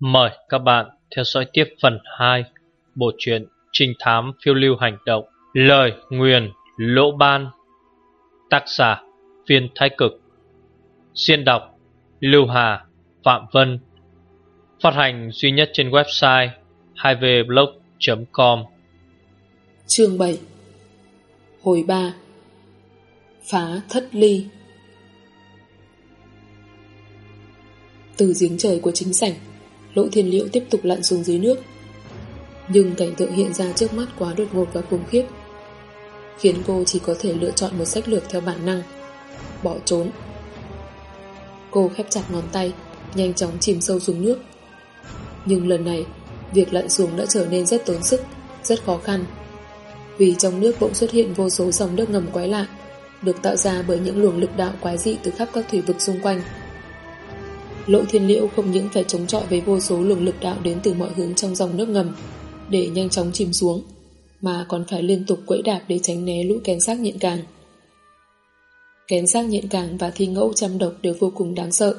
Mời các bạn theo dõi tiếp phần 2 bộ truyện Trinh thám phiêu lưu hành động, Lời nguyền lỗ ban, Tác giả Viên Thái Cực. Xuyên đọc, Lưu Hà Phạm Vân. Phát hành duy nhất trên website 2vblog.com Chương 7 Hồi 3 Phá thất ly. Từ giếng trời của chính sảnh Lỗ thiên liễu tiếp tục lặn xuống dưới nước. Nhưng cảnh tượng hiện ra trước mắt quá đột ngột và khủng khiếp, Khiến cô chỉ có thể lựa chọn một sách lược theo bản năng. Bỏ trốn. Cô khép chặt ngón tay, Nhanh chóng chìm sâu xuống nước. Nhưng lần này, Việc lặn xuống đã trở nên rất tốn sức, Rất khó khăn. Vì trong nước bỗng xuất hiện vô số dòng nước ngầm quái lạ, Được tạo ra bởi những luồng lực đạo quái dị Từ khắp các thủy vực xung quanh. Lỗ thiên liễu không những phải chống chọi với vô số luồng lực đạo đến từ mọi hướng trong dòng nước ngầm để nhanh chóng chìm xuống, mà còn phải liên tục quẫy đạp để tránh né lũ kén xác nhện càng. Kén xác nhện càng và thi ngẫu trăm độc đều vô cùng đáng sợ.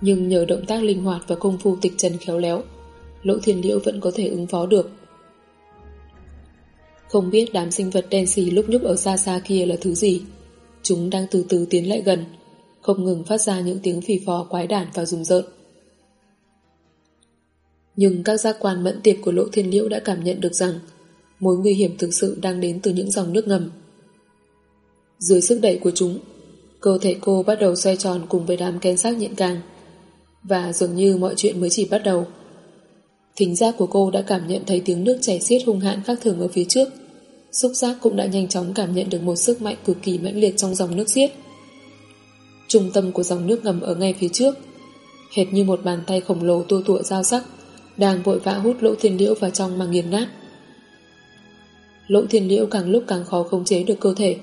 Nhưng nhờ động tác linh hoạt và công phu tịch trần khéo léo, lỗ thiên liễu vẫn có thể ứng phó được. Không biết đám sinh vật đen xì lúc nhúc ở xa xa kia là thứ gì. Chúng đang từ từ tiến lại gần, không ngừng phát ra những tiếng phì phò quái đản và rùng rợn. Nhưng các giác quan mẫn tiệp của Lỗ Thiên Liễu đã cảm nhận được rằng mối nguy hiểm thực sự đang đến từ những dòng nước ngầm. Dưới sức đẩy của chúng, cơ thể cô bắt đầu xoay tròn cùng với đám ken xác nhện càng và dường như mọi chuyện mới chỉ bắt đầu. Thính giác của cô đã cảm nhận thấy tiếng nước chảy xiết hung hãn khác thường ở phía trước. Xúc giác cũng đã nhanh chóng cảm nhận được một sức mạnh cực kỳ mãnh liệt trong dòng nước xiết. Trung tâm của dòng nước ngầm ở ngay phía trước. Hệt như một bàn tay khổng lồ tua tụa dao sắc, Đang vội vã hút lỗ thiên liễu vào trong mà nghiền nát. Lỗ thiên liễu càng lúc càng khó khống chế được cơ thể,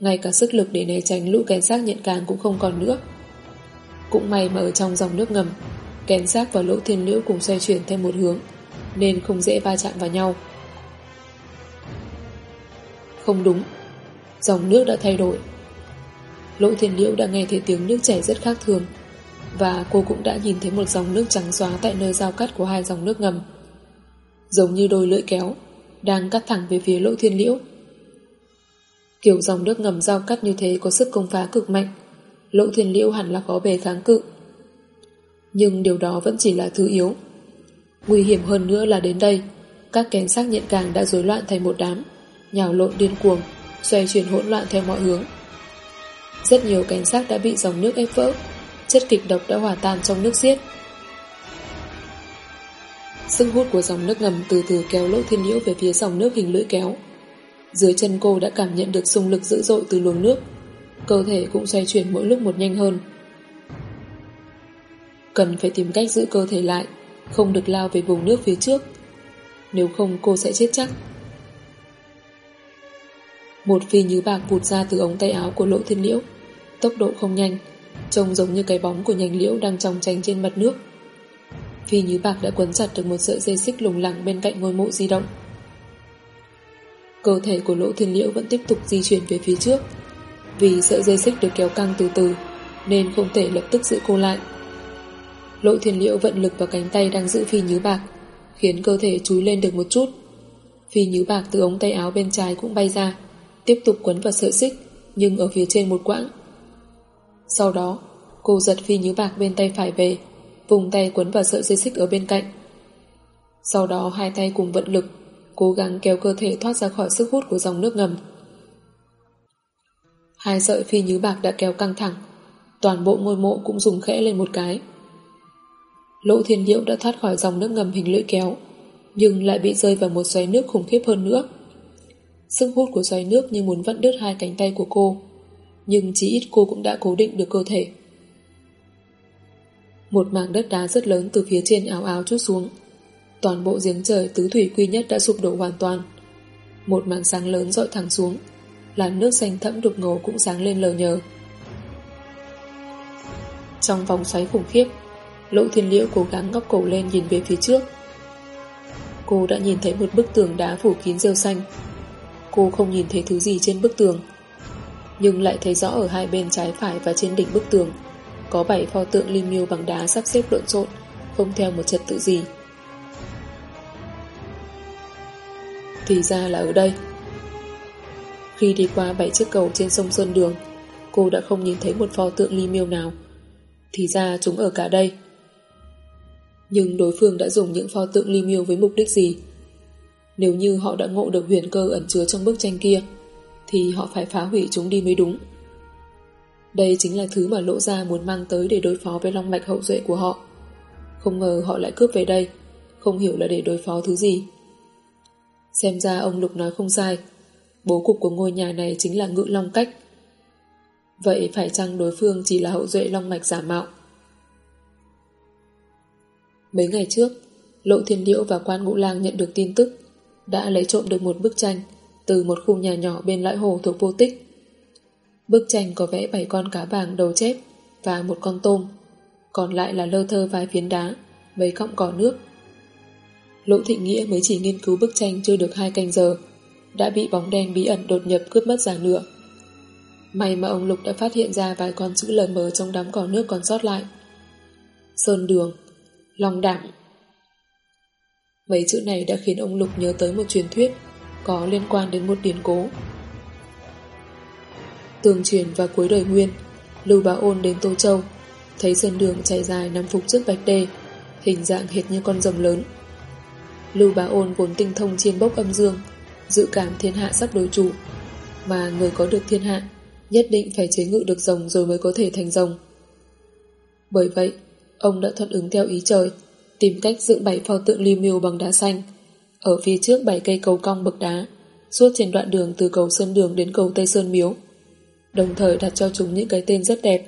Ngay cả sức lực để né tránh lũ kén xác nhận càng cũng không còn nữa. Cũng may mà ở trong dòng nước ngầm, Kén xác và lỗ thiên liễu cùng xoay chuyển theo một hướng, Nên không dễ va chạm vào nhau. Không đúng. Dòng nước đã thay đổi. Lỗ thiên liễu đã nghe thấy tiếng nước chảy rất khác thường, Và cô cũng đã nhìn thấy một dòng nước trắng xóa Tại nơi giao cắt của hai dòng nước ngầm. Giống như đôi lưỡi kéo, Đang cắt thẳng về phía lỗ thiên liễu. Kiểu dòng nước ngầm giao cắt như thế Có sức công phá cực mạnh, Lỗ thiên liễu hẳn là có bề kháng cự. Nhưng điều đó vẫn chỉ là thứ yếu. Nguy hiểm hơn nữa là đến đây, Các kén xác nhận càng đã rối loạn thành một đám, Nhào lộn điên cuồng, Xoay chuyển hỗn loạn theo mọi hướng rất nhiều cảnh sát đã bị dòng nước ép vỡ. Chất kịch độc đã hòa tan trong nước xiết Sức hút của dòng nước ngầm từ từ kéo lỗ thiên liễu về phía dòng nước hình lưỡi kéo. Dưới chân cô đã cảm nhận được xung lực dữ dội từ luồng nước. Cơ thể cũng xoay chuyển mỗi lúc một nhanh hơn. Cần phải tìm cách giữ cơ thể lại, Không được lao về vùng nước phía trước. Nếu không, cô sẽ chết chắc một phi như bạc vụt ra từ ống tay áo của lỗ thiên liễu. Tốc độ không nhanh, Trông giống như cái bóng của nhành liễu đang trong tránh trên mặt nước. Phi như bạc đã quấn chặt được một sợi dây xích lùng lẳng bên cạnh ngôi mộ di động. Cơ thể của lỗ thiên liễu vẫn tiếp tục di chuyển về phía trước. Vì sợi dây xích được kéo căng từ từ, Nên không thể lập tức giữ cô lại. Lỗ thiên liễu vận lực vào cánh tay đang giữ phi như bạc, Khiến cơ thể chúi lên được một chút. Phi như bạc từ ống tay áo bên trái cũng bay ra tiếp tục quấn vào sợi xích nhưng ở phía trên một quãng. Sau đó, cô giật phi nhứ bạc bên tay phải về, vùng tay quấn vào sợi dây xích ở bên cạnh. Sau đó hai tay cùng vận lực, cố gắng kéo cơ thể thoát ra khỏi sức hút của dòng nước ngầm. Hai sợi phi nhứ bạc đã kéo căng thẳng, toàn bộ ngôi mộ cũng dùng khẽ lên một cái. Lỗ thiên liễu đã thoát khỏi dòng nước ngầm hình lưỡi kéo, nhưng lại bị rơi vào một xoáy nước khủng khiếp hơn nữa. Sức hút của xoáy nước như muốn vặn đứt hai cánh tay của cô. Nhưng chỉ ít cô cũng đã cố định được cơ thể. Một mảng đất đá rất lớn từ phía trên áo áo chút xuống. Toàn bộ giếng trời tứ thủy quy nhất đã sụp đổ hoàn toàn. Một mảng sáng lớn dội thẳng xuống. Làn nước xanh thẫm đục ngầu cũng sáng lên lờ nhờ. Trong vòng xoáy khủng khiếp, Lỗ thiên liễu cố gắng ngóc cổ lên nhìn về phía trước. Cô đã nhìn thấy một bức tường đá phủ kín rêu xanh. Cô không nhìn thấy thứ gì trên bức tường Nhưng lại thấy rõ ở hai bên trái phải và trên đỉnh bức tường Có bảy pho tượng linh miêu bằng đá sắp xếp lộn xộn không theo một trật tự gì. Thì ra là ở đây. Khi đi qua bảy chiếc cầu trên sông xuân Đường, cô đã không nhìn thấy một pho tượng ly miêu nào. Thì ra chúng ở cả đây. Nhưng đối phương đã dùng những pho tượng ly miêu với mục đích gì? Nếu như họ đã ngộ được huyền cơ ẩn chứa trong bức tranh kia, thì họ phải phá hủy chúng đi mới đúng. Đây chính là thứ mà Lỗ Gia muốn mang tới để đối phó với long mạch hậu duệ của họ. Không ngờ họ lại cướp về đây, không hiểu là để đối phó thứ gì. Xem ra ông Lục nói không sai, bố cục của ngôi nhà này chính là ngự long cách. Vậy phải chăng đối phương chỉ là hậu duệ long mạch giả mạo? Mấy ngày trước, Lộ Thiên Liễu và quan ngũ lang nhận được tin tức đã lấy trộm được một bức tranh từ một khu nhà nhỏ bên lõi hồ thuộc vô tích. Bức tranh có vẽ bảy con cá vàng đầu chép và một con tôm, còn lại là lơ thơ vài phiến đá, mấy cọng cỏ nước. Lỗ Thị Nghĩa mới chỉ nghiên cứu bức tranh chưa được hai canh giờ, đã bị bóng đen bí ẩn đột nhập cướp mất giả nửa. May mà ông Lục đã phát hiện ra vài con chữ lờ mờ trong đám cỏ nước còn sót lại. Sơn đường, lòng đảng. Mấy chữ này đã khiến ông Lục nhớ tới một truyền thuyết có liên quan đến một điển cố. Tường truyền vào cuối đời Nguyên, Lưu Bá Ôn đến Tô Châu, thấy sơn đường chạy dài nằm phục trước bạch đê, hình dạng hệt như con rồng lớn. Lưu Bá Ôn vốn tinh thông chiên bốc âm dương, dự cảm thiên hạ sắp đối chủ, mà người có được thiên hạ nhất định phải chế ngự được rồng rồi mới có thể thành rồng. Bởi vậy, ông đã thuận ứng theo ý trời, tìm cách dựng bảy pho tượng ly miêu bằng đá xanh, ở phía trước bảy cây cầu cong bậc đá, suốt trên đoạn đường từ cầu Sơn Đường đến cầu Tây Sơn Miếu, đồng thời đặt cho chúng những cái tên rất đẹp.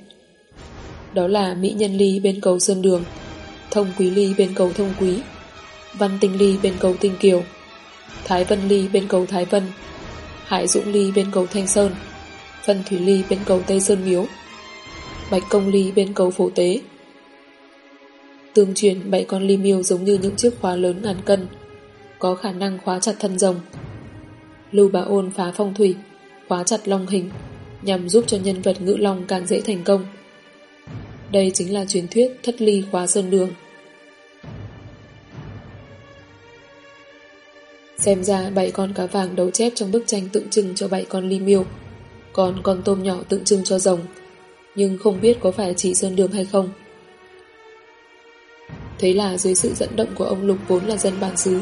Đó là Mỹ Nhân Ly bên cầu Sơn Đường, Thông Quý Ly bên cầu Thông Quý, Văn Tinh Ly bên cầu Tinh Kiều, Thái Vân Ly bên cầu Thái Vân, Hải Dũng Ly bên cầu Thanh Sơn, Phân Thủy Ly bên cầu Tây Sơn Miếu, Bạch Công Ly bên cầu Phổ Tế. Tương truyền bảy con lim yêu giống như những chiếc khóa lớn ngàn cân, có khả năng khóa chặt thân rồng. Lưu Bá Ôn phá phong thủy, khóa chặt long hình, nhằm giúp cho nhân vật ngữ long càng dễ thành công. Đây chính là truyền thuyết thất ly khóa sơn đường. Xem ra bảy con cá vàng đấu chép trong bức tranh tượng trưng cho bảy con lim yêu, còn con tôm nhỏ tượng trưng cho rồng, nhưng không biết có phải chỉ sơn đường hay không. Thế là dưới sự dẫn động của ông Lục vốn là dân bản xứ,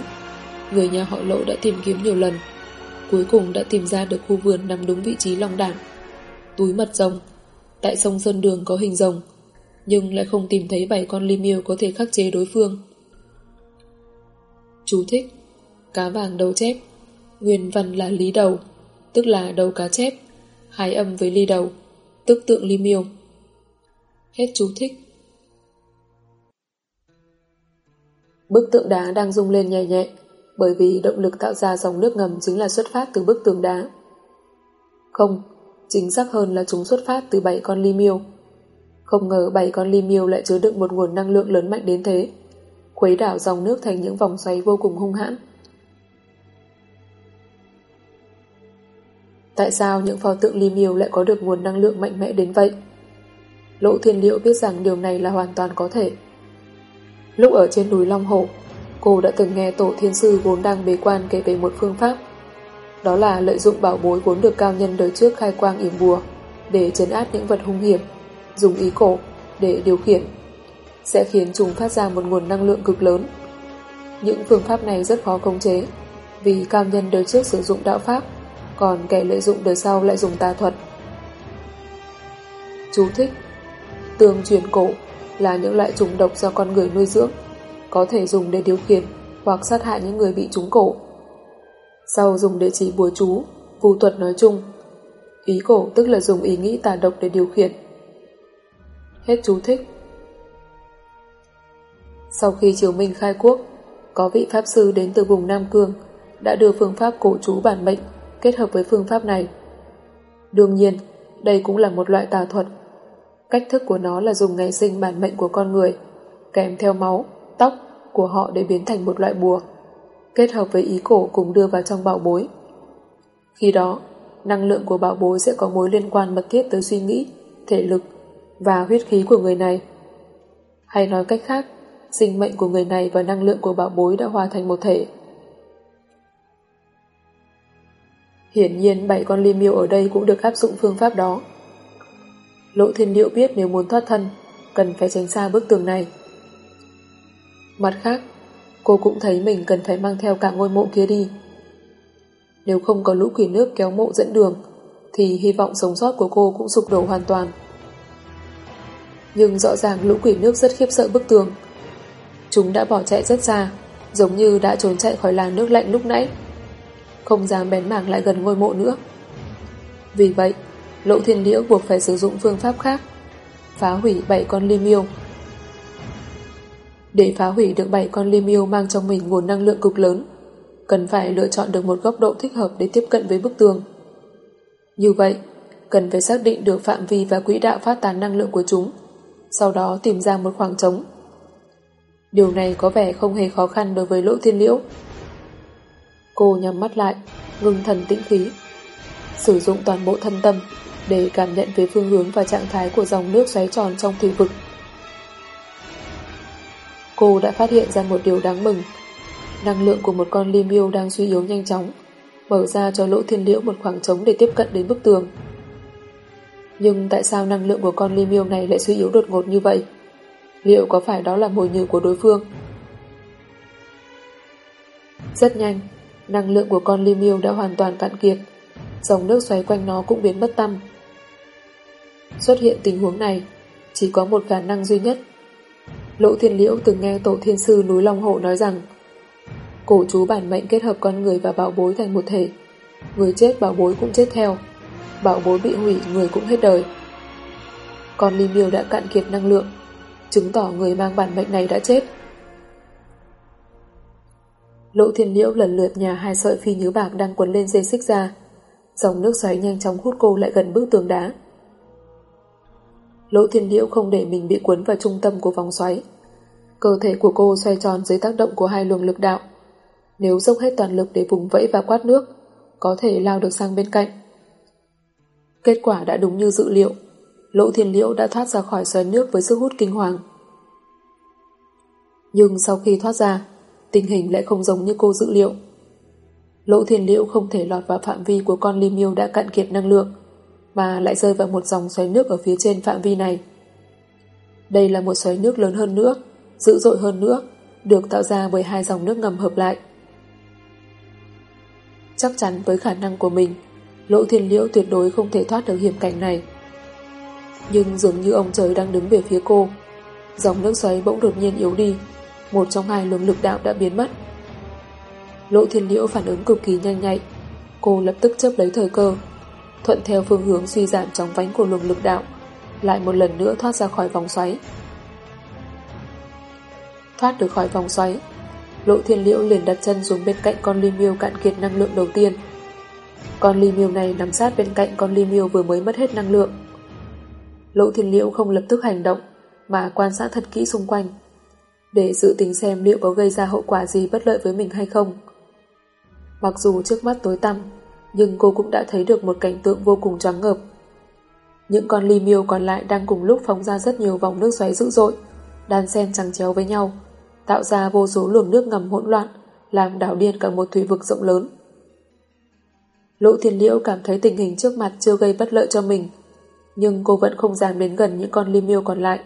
người nhà họ lộ đã tìm kiếm nhiều lần, cuối cùng đã tìm ra được khu vườn nằm đúng vị trí long đảng. Túi mật rồng, tại sông Sơn Đường có hình rồng, nhưng lại không tìm thấy bảy con ly miêu có thể khắc chế đối phương. Chú thích Cá vàng đầu chép Nguyên văn là lý đầu Tức là đầu cá chép Hai âm với ly đầu Tức tượng ly miêu Hết chú thích Bức tượng đá đang rung lên nhẹ nhẹ bởi vì động lực tạo ra dòng nước ngầm chính là xuất phát từ bức tường đá. Không, chính xác hơn là chúng xuất phát từ bảy con ly miêu. Không ngờ bảy con ly miêu lại chứa đựng một nguồn năng lượng lớn mạnh đến thế, khuấy đảo dòng nước thành những vòng xoáy vô cùng hung hãn. Tại sao những pho tượng ly miêu lại có được nguồn năng lượng mạnh mẽ đến vậy? Lộ thiên liệu biết rằng điều này là hoàn toàn có thể. Lúc ở trên núi Long Hổ, cô đã từng nghe tổ thiên sư vốn đang bế quan kể về một phương pháp. Đó là lợi dụng bảo bối vốn được cao nhân đời trước khai quang yểm bùa để chấn áp những vật hung hiểm, dùng ý cổ để điều khiển, sẽ khiến chúng phát ra một nguồn năng lượng cực lớn. Những phương pháp này rất khó khống chế, vì cao nhân đời trước sử dụng đạo pháp, còn kẻ lợi dụng đời sau lại dùng tà thuật. Chú thích Tương truyền cổ là những loại trùng độc do con người nuôi dưỡng, có thể dùng để điều khiển hoặc sát hại những người bị trúng cổ. Sau dùng để chỉ bùa chú, phù thuật nói chung. Ý cổ tức là dùng ý nghĩ tà độc để điều khiển. Hết chú thích. Sau khi Triều Minh khai quốc, có vị Pháp Sư đến từ vùng Nam Cương đã đưa phương pháp cổ chú bản mệnh kết hợp với phương pháp này. Đương nhiên, đây cũng là một loại tà thuật Cách thức của nó là dùng ngày sinh bản mệnh của con người, kèm theo máu, tóc của họ để biến thành một loại bùa, kết hợp với ý cổ cùng đưa vào trong bảo bối. Khi đó, năng lượng của bảo bối sẽ có mối liên quan mật thiết tới suy nghĩ, thể lực và huyết khí của người này. Hay nói cách khác, sinh mệnh của người này và năng lượng của bảo bối đã hòa thành một thể. Hiển nhiên bảy con ly miêu ở đây cũng được áp dụng phương pháp đó. Lỗ thiên điệu biết nếu muốn thoát thân, cần phải tránh xa bức tường này. Mặt khác, cô cũng thấy mình cần phải mang theo cả ngôi mộ kia đi. Nếu không có lũ quỷ nước kéo mộ dẫn đường, thì hy vọng sống sót của cô cũng sụp đổ hoàn toàn. Nhưng rõ ràng lũ quỷ nước rất khiếp sợ bức tường. Chúng đã bỏ chạy rất xa, giống như đã trốn chạy khỏi làng nước lạnh lúc nãy. Không dám bén mảng lại gần ngôi mộ nữa. Vì vậy, Lộ Thiên Liễu buộc phải sử dụng phương pháp khác, phá hủy bảy con lim yêu Để phá hủy được bảy con lim yêu mang trong mình nguồn năng lượng cực lớn, cần phải lựa chọn được một góc độ thích hợp để tiếp cận với bức tường. Như vậy, cần phải xác định được phạm vi và quỹ đạo phát tán năng lượng của chúng, sau đó tìm ra một khoảng trống. Điều này có vẻ không hề khó khăn đối với lỗ thiên liễu. Cô nhắm mắt lại, ngưng thần tĩnh khí, sử dụng toàn bộ thân tâm để cảm nhận về phương hướng và trạng thái của dòng nước xoáy tròn trong thủy vực. Cô đã phát hiện ra một điều đáng mừng. Năng lượng của một con ly đang suy yếu nhanh chóng, mở ra cho lỗ thiên liễu một khoảng trống để tiếp cận đến bức tường. Nhưng tại sao năng lượng của con ly này lại suy yếu đột ngột như vậy? Liệu có phải đó là mồi nhử của đối phương? Rất nhanh, năng lượng của con ly đã hoàn toàn cạn kiệt. Dòng nước xoáy quanh nó cũng biến mất tâm. Xuất hiện tình huống này, chỉ có một khả năng duy nhất. Lỗ Thiên Liễu từng nghe Tổ Thiên Sư núi Long Hộ nói rằng cổ chú bản mệnh kết hợp con người và bảo bối thành một thể. Người chết bảo bối cũng chết theo. Bảo bối bị hủy người cũng hết đời. Con Linh Miêu đã cạn kiệt năng lượng, chứng tỏ người mang bản mệnh này đã chết. Lỗ Thiên Liễu lần lượt nhà hai sợi phi nhứ bạc đang quấn lên dây xích ra. Dòng nước xoáy nhanh chóng hút cô lại gần bức tường đá. Lỗ Thiên Liễu không để mình bị cuốn vào trung tâm của vòng xoáy. Cơ thể của cô xoay tròn dưới tác động của hai luồng lực đạo. Nếu dốc hết toàn lực để vùng vẫy và quát nước, có thể lao được sang bên cạnh. Kết quả đã đúng như dự liệu. Lỗ Thiên Liễu đã thoát ra khỏi xoáy nước với sức hút kinh hoàng. Nhưng sau khi thoát ra, tình hình lại không giống như cô dự liệu. Lỗ Thiên Liễu không thể lọt vào phạm vi của con limiu đã cạn kiệt năng lượng mà lại rơi vào một dòng xoáy nước ở phía trên phạm vi này. Đây là một xoáy nước lớn hơn nữa, dữ dội hơn nữa, được tạo ra bởi hai dòng nước ngầm hợp lại. Chắc chắn với khả năng của mình, Lỗ Thiên Liễu tuyệt đối không thể thoát được hiểm cảnh này. Nhưng dường như ông trời đang đứng về phía cô. Dòng nước xoáy bỗng đột nhiên yếu đi, một trong hai luồng lực đạo đã biến mất. Lỗ Thiên Liễu phản ứng cực kỳ nhanh nhạy, cô lập tức chấp lấy thời cơ, thuận theo phương hướng suy giảm trong vánh của luồng lực đạo, lại một lần nữa thoát ra khỏi vòng xoáy. Thoát được khỏi vòng xoáy, Lộ Thiên Liễu liền đặt chân xuống bên cạnh con ly miêu cạn kiệt năng lượng đầu tiên. Con ly miêu này nằm sát bên cạnh con ly miêu vừa mới mất hết năng lượng. Lộ Thiên Liễu không lập tức hành động, mà quan sát thật kỹ xung quanh, để dự tính xem liệu có gây ra hậu quả gì bất lợi với mình hay không. Mặc dù trước mắt tối tăm, nhưng cô cũng đã thấy được một cảnh tượng vô cùng trắng ngợp. Những con ly miêu còn lại đang cùng lúc phóng ra rất nhiều vòng nước xoáy dữ dội, đan xen chằng chéo với nhau, tạo ra vô số luồng nước ngầm hỗn loạn, làm đảo điên cả một thủy vực rộng lớn. Lỗ Thiên Liễu cảm thấy tình hình trước mặt chưa gây bất lợi cho mình, nhưng cô vẫn không dám đến gần những con ly miêu còn lại.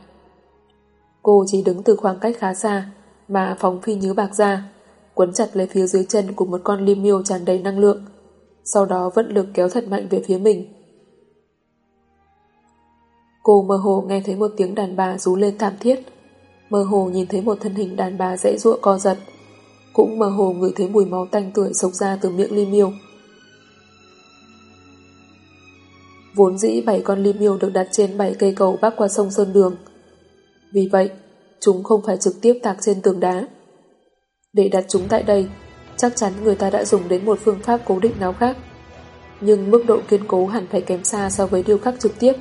Cô chỉ đứng từ khoảng cách khá xa, mà phóng phi nhứ bạc ra, quấn chặt lấy phía dưới chân của một con ly miêu tràn đầy năng lượng, sau đó vận lực kéo thật mạnh về phía mình. Cô mơ hồ nghe thấy một tiếng đàn bà rú lên thảm thiết, mơ hồ nhìn thấy một thân hình đàn bà dãy ruộng co giật, cũng mơ hồ ngửi thấy mùi máu tanh tuổi sộc ra từ miệng ly miêu. Vốn dĩ bảy con ly miêu được đặt trên bảy cây cầu bắc qua sông Sơn Đường. Vì vậy, chúng không phải trực tiếp tạc trên tường đá. Để đặt chúng tại đây, chắc chắn người ta đã dùng đến một phương pháp cố định nào khác. Nhưng mức độ kiên cố hẳn phải kém xa so với điêu khắc trực tiếp.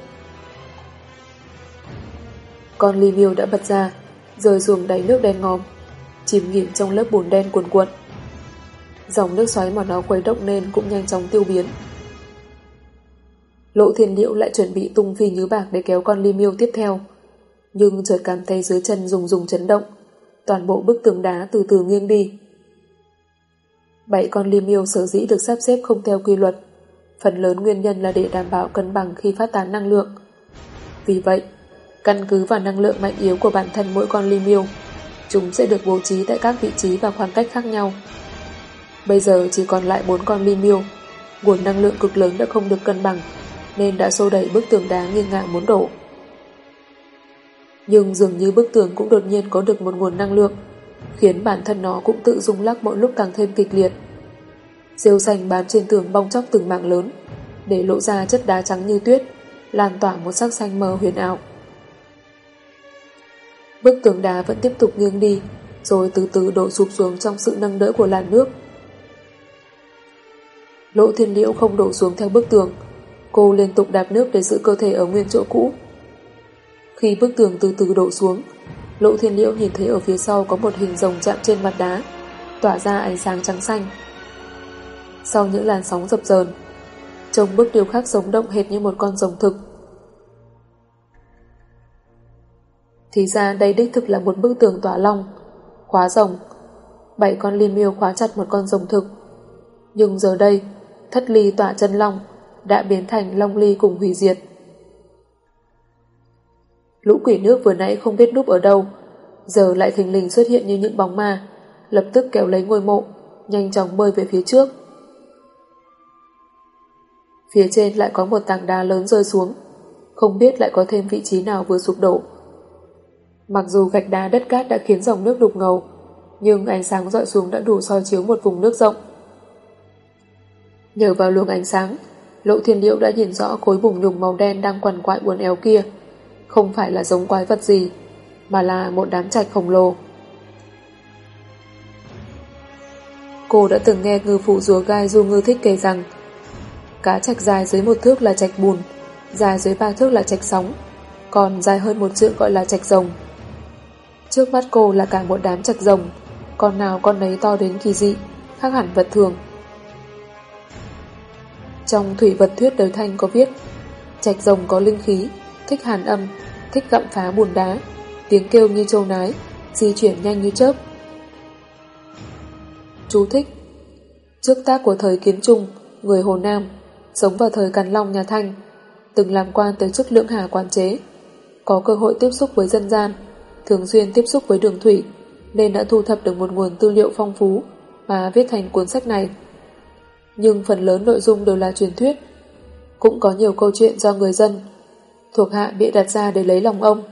Con ly miêu đã bật ra, rơi xuống đáy nước đen ngòm, chìm nghỉm trong lớp bùn đen cuồn cuộn. Dòng nước xoáy mà nó quấy động nên cũng nhanh chóng tiêu biến. Lộ thiên liệu lại chuẩn bị tung phi nhứ bạc để kéo con ly miêu tiếp theo. Nhưng chợt cảm thấy dưới chân rùng rùng chấn động, toàn bộ bức tường đá từ từ nghiêng đi. Bảy con liêm yêu sở dĩ được sắp xếp không theo quy luật, phần lớn nguyên nhân là để đảm bảo cân bằng khi phát tán năng lượng. Vì vậy, căn cứ vào năng lượng mạnh yếu của bản thân mỗi con liêm yêu, chúng sẽ được bố trí tại các vị trí và khoảng cách khác nhau. Bây giờ chỉ còn lại bốn con liêm yêu, nguồn năng lượng cực lớn đã không được cân bằng, nên đã xô đẩy bức tường đá nghiêng ngả muốn đổ. Nhưng dường như bức tường cũng đột nhiên có được một nguồn năng lượng, khiến bản thân nó cũng tự rung lắc mỗi lúc càng thêm kịch liệt. Rêu xanh bám trên tường bong chóc từng mạng lớn, để lộ ra chất đá trắng như tuyết, lan tỏa một sắc xanh mờ huyền ảo. Bức tường đá vẫn tiếp tục nghiêng đi, rồi từ từ đổ sụp xuống trong sự nâng đỡ của làn nước. Lỗ thiên liễu không đổ xuống theo bức tường, cô liên tục đạp nước để giữ cơ thể ở nguyên chỗ cũ. Khi bức tường từ từ đổ xuống, Lỗ Thiên Liễu nhìn thấy ở phía sau có một hình rồng chạm trên mặt đá, tỏa ra ánh sáng trắng xanh. Sau những làn sóng dập dờn, trông bức điêu khắc sống động hệt như một con rồng thực. Thì ra đây đích thực là một bức tường tỏa long, khóa rồng. Bảy con liên miêu khóa chặt một con rồng thực. Nhưng giờ đây, thất ly tỏa chân long đã biến thành long ly cùng hủy diệt. Lũ quỷ nước vừa nãy không biết núp ở đâu, giờ lại thình lình xuất hiện như những bóng ma, lập tức kéo lấy ngôi mộ, nhanh chóng bơi về phía trước. Phía trên lại có một tảng đá lớn rơi xuống, không biết lại có thêm vị trí nào vừa sụp đổ. Mặc dù gạch đá đất cát đã khiến dòng nước đục ngầu, nhưng ánh sáng dọi xuống đã đủ soi chiếu một vùng nước rộng. Nhờ vào luồng ánh sáng, Lộ Thiên Liễu đã nhìn rõ khối bùng nhùng màu đen đang quằn quại uốn éo kia không phải là giống quái vật gì, mà là một đám trạch khổng lồ. Cô đã từng nghe ngư phụ rùa gai du ngư thích kể rằng cá trạch dài dưới một thước là trạch bùn, dài dưới ba thước là trạch sóng, còn dài hơn một trượng gọi là trạch rồng. Trước mắt cô là cả một đám trạch rồng, con nào con nấy to đến kỳ dị, khác hẳn vật thường. Trong thủy vật thuyết đời thanh có viết Trạch rồng có linh khí Thích hàn âm thích gặm phá bùn đá, tiếng kêu như châu nái, di chuyển nhanh như chớp. Chú thích Trước tác của thời kiến trung, người Hồ Nam, sống vào thời Càn Long nhà Thanh, từng làm quan tới chức lượng hà quan chế, có cơ hội tiếp xúc với dân gian, thường xuyên tiếp xúc với đường thủy, nên đã thu thập được một nguồn tư liệu phong phú mà viết thành cuốn sách này. Nhưng phần lớn nội dung đều là truyền thuyết, cũng có nhiều câu chuyện do người dân thuộc hạ bị đặt ra để lấy lòng ông.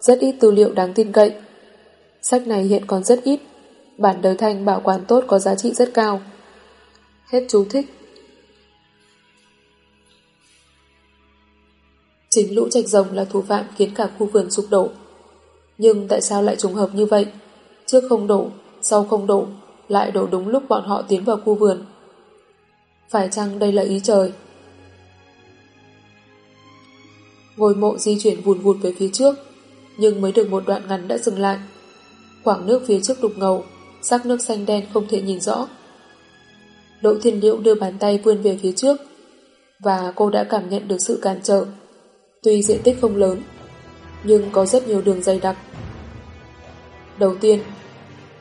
Rất ít tư liệu đáng tin cậy. Sách này hiện còn rất ít. Bản đời thanh bảo quản tốt có giá trị rất cao. Hết chú thích. Chính lũ trạch rồng là thủ phạm khiến cả khu vườn sụp đổ. Nhưng tại sao lại trùng hợp như vậy? Trước không đổ, sau không đổ, lại đổ đúng lúc bọn họ tiến vào khu vườn. Phải chăng đây là ý trời? Ngôi mộ di chuyển vùn vụt về phía trước, nhưng mới được một đoạn ngắn đã dừng lại. Khoảng nước phía trước đục ngầu, sắc nước xanh đen không thể nhìn rõ. Đỗ Thiên Liễu đưa bàn tay vươn về phía trước, và cô đã cảm nhận được sự cản trở. Tuy diện tích không lớn, nhưng có rất nhiều đường dày đặc. Đầu tiên,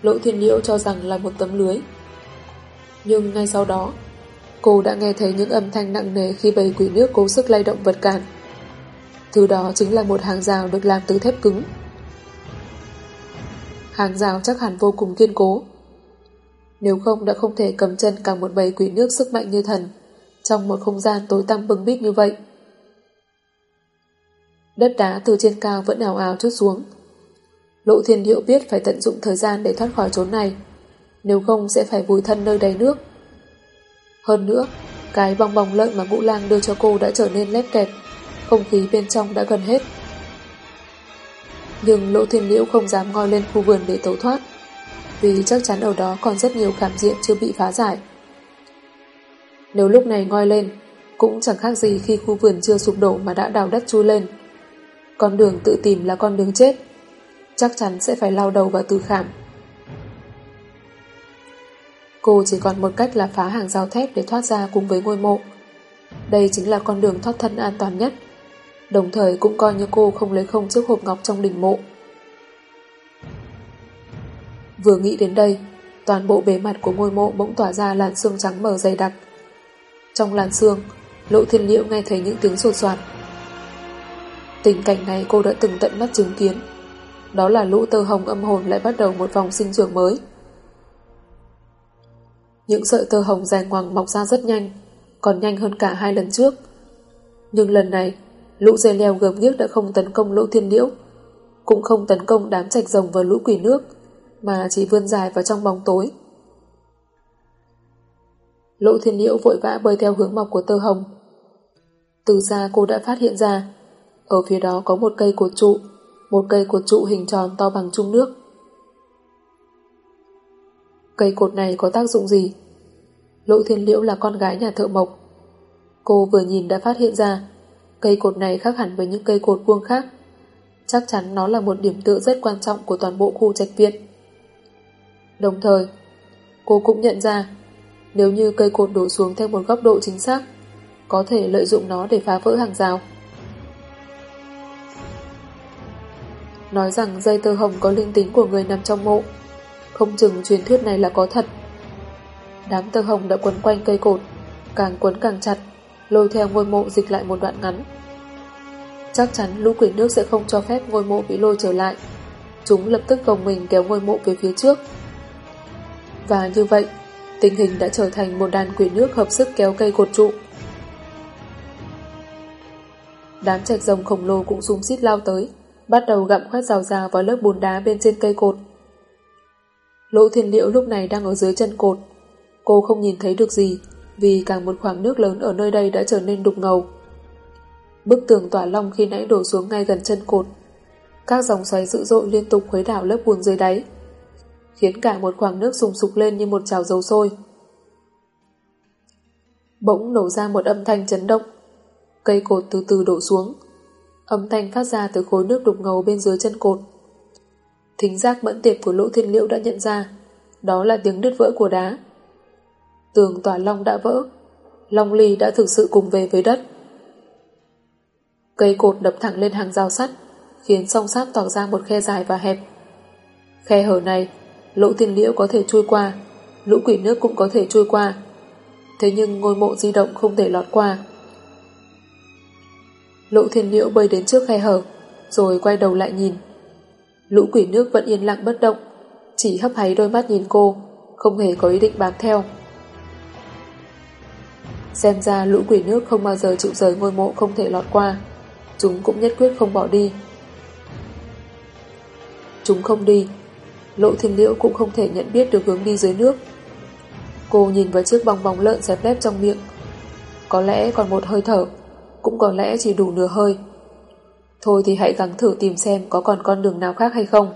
Lỗ Thiên Liễu cho rằng là một tấm lưới. Nhưng ngay sau đó, cô đã nghe thấy những âm thanh nặng nề khi bầy quỷ nước cố sức lay động vật cản. Thứ đó chính là một hàng rào được làm từ thép cứng. Hàng rào chắc hẳn vô cùng kiên cố. Nếu không đã không thể cầm chân cả một bầy quỷ nước sức mạnh như thần trong một không gian tối tăm bưng bít như vậy. Đất đá từ trên cao vẫn ảo ảo chút xuống. Lộ thiên điệu biết phải tận dụng thời gian để thoát khỏi chốn này, nếu không sẽ phải vùi thân nơi đầy nước. Hơn nữa, cái bong bong lợi mà Ngũ Lang đưa cho cô đã trở nên lép kẹt không khí bên trong đã gần hết. Nhưng Lỗ Thiên Liễu không dám ngoi lên khu vườn để tẩu thoát, vì chắc chắn ở đó còn rất nhiều cảm diện chưa bị phá giải. Nếu lúc này ngoi lên, cũng chẳng khác gì khi khu vườn chưa sụp đổ mà đã đào đất chui lên. Con đường tự tìm là con đường chết, chắc chắn sẽ phải lao đầu vào từ khảm. Cô chỉ còn một cách là phá hàng rào thép để thoát ra cùng với ngôi mộ. Đây chính là con đường thoát thân an toàn nhất đồng thời cũng coi như cô không lấy không chiếc hộp ngọc trong đỉnh mộ. Vừa nghĩ đến đây, toàn bộ bề mặt của ngôi mộ bỗng tỏa ra làn xương trắng mờ dày đặc. Trong làn xương, Lộ Thiên Liễu nghe thấy những tiếng sột soạt. Tình cảnh này cô đã từng tận mắt chứng kiến. Đó là lũ tơ hồng âm hồn lại bắt đầu một vòng sinh trưởng mới. Những sợi tơ hồng dài ngoằng mọc ra rất nhanh, còn nhanh hơn cả hai lần trước. Nhưng lần này, lũ dây leo gầm ghiếc đã không tấn công lỗ thiên liễu, cũng không tấn công đám trạch rồng và lũ quỷ nước, mà chỉ vươn dài vào trong bóng tối. Lỗ thiên liễu vội vã bơi theo hướng mọc của tơ hồng. Từ xa cô đã phát hiện ra, ở phía đó có một cây cột trụ, một cây cột trụ hình tròn to bằng chung nước. Cây cột này có tác dụng gì? Lỗ thiên liễu là con gái nhà thợ mộc. Cô vừa nhìn đã phát hiện ra cây cột này khác hẳn với những cây cột vuông khác. Chắc chắn nó là một điểm tựa rất quan trọng của toàn bộ khu trạch viện. Đồng thời, cô cũng nhận ra nếu như cây cột đổ xuống theo một góc độ chính xác, có thể lợi dụng nó để phá vỡ hàng rào. Nói rằng dây tơ hồng có linh tính của người nằm trong mộ, không chừng truyền thuyết này là có thật. Đám tơ hồng đã quấn quanh cây cột, càng quấn càng chặt, lôi theo ngôi mộ dịch lại một đoạn ngắn. Chắc chắn lũ quỷ nước sẽ không cho phép ngôi mộ bị lôi trở lại. Chúng lập tức gồng mình kéo ngôi mộ về phía trước. Và như vậy, tình hình đã trở thành một đàn quỷ nước hợp sức kéo cây cột trụ. Đám trạch rồng khổng lồ cũng xung xít lao tới, bắt đầu gặm khoét rào rào vào lớp bùn đá bên trên cây cột. Lỗ thiên liễu lúc này đang ở dưới chân cột. Cô không nhìn thấy được gì, vì càng một khoảng nước lớn ở nơi đây đã trở nên đục ngầu. Bức tường tỏa long khi nãy đổ xuống ngay gần chân cột. Các dòng xoáy dữ dội liên tục khuấy đảo lớp bùn dưới đáy, khiến cả một khoảng nước sùng sục lên như một chảo dầu sôi. Bỗng nổ ra một âm thanh chấn động. Cây cột từ từ đổ xuống. Âm thanh phát ra từ khối nước đục ngầu bên dưới chân cột. Thính giác mẫn tiệp của lỗ thiên liễu đã nhận ra đó là tiếng đứt vỡ của đá. Tường tòa long đã vỡ. Long ly đã thực sự cùng về với đất. Cây cột đập thẳng lên hàng rào sắt, khiến song sát tỏ ra một khe dài và hẹp. Khe hở này, lỗ thiên liễu có thể trôi qua, lũ quỷ nước cũng có thể trôi qua. Thế nhưng ngôi mộ di động không thể lọt qua. Lỗ thiên liễu bơi đến trước khe hở, rồi quay đầu lại nhìn. Lũ quỷ nước vẫn yên lặng bất động, chỉ hấp háy đôi mắt nhìn cô, không hề có ý định bám theo. Xem ra lũ quỷ nước không bao giờ chịu rời ngôi mộ không thể lọt qua. Chúng cũng nhất quyết không bỏ đi. Chúng không đi. Lộ thiên liễu cũng không thể nhận biết được hướng đi dưới nước. Cô nhìn vào chiếc bong bóng lợn xẹp lép trong miệng. Có lẽ còn một hơi thở, cũng có lẽ chỉ đủ nửa hơi. Thôi thì hãy gắng thử tìm xem có còn con đường nào khác hay không.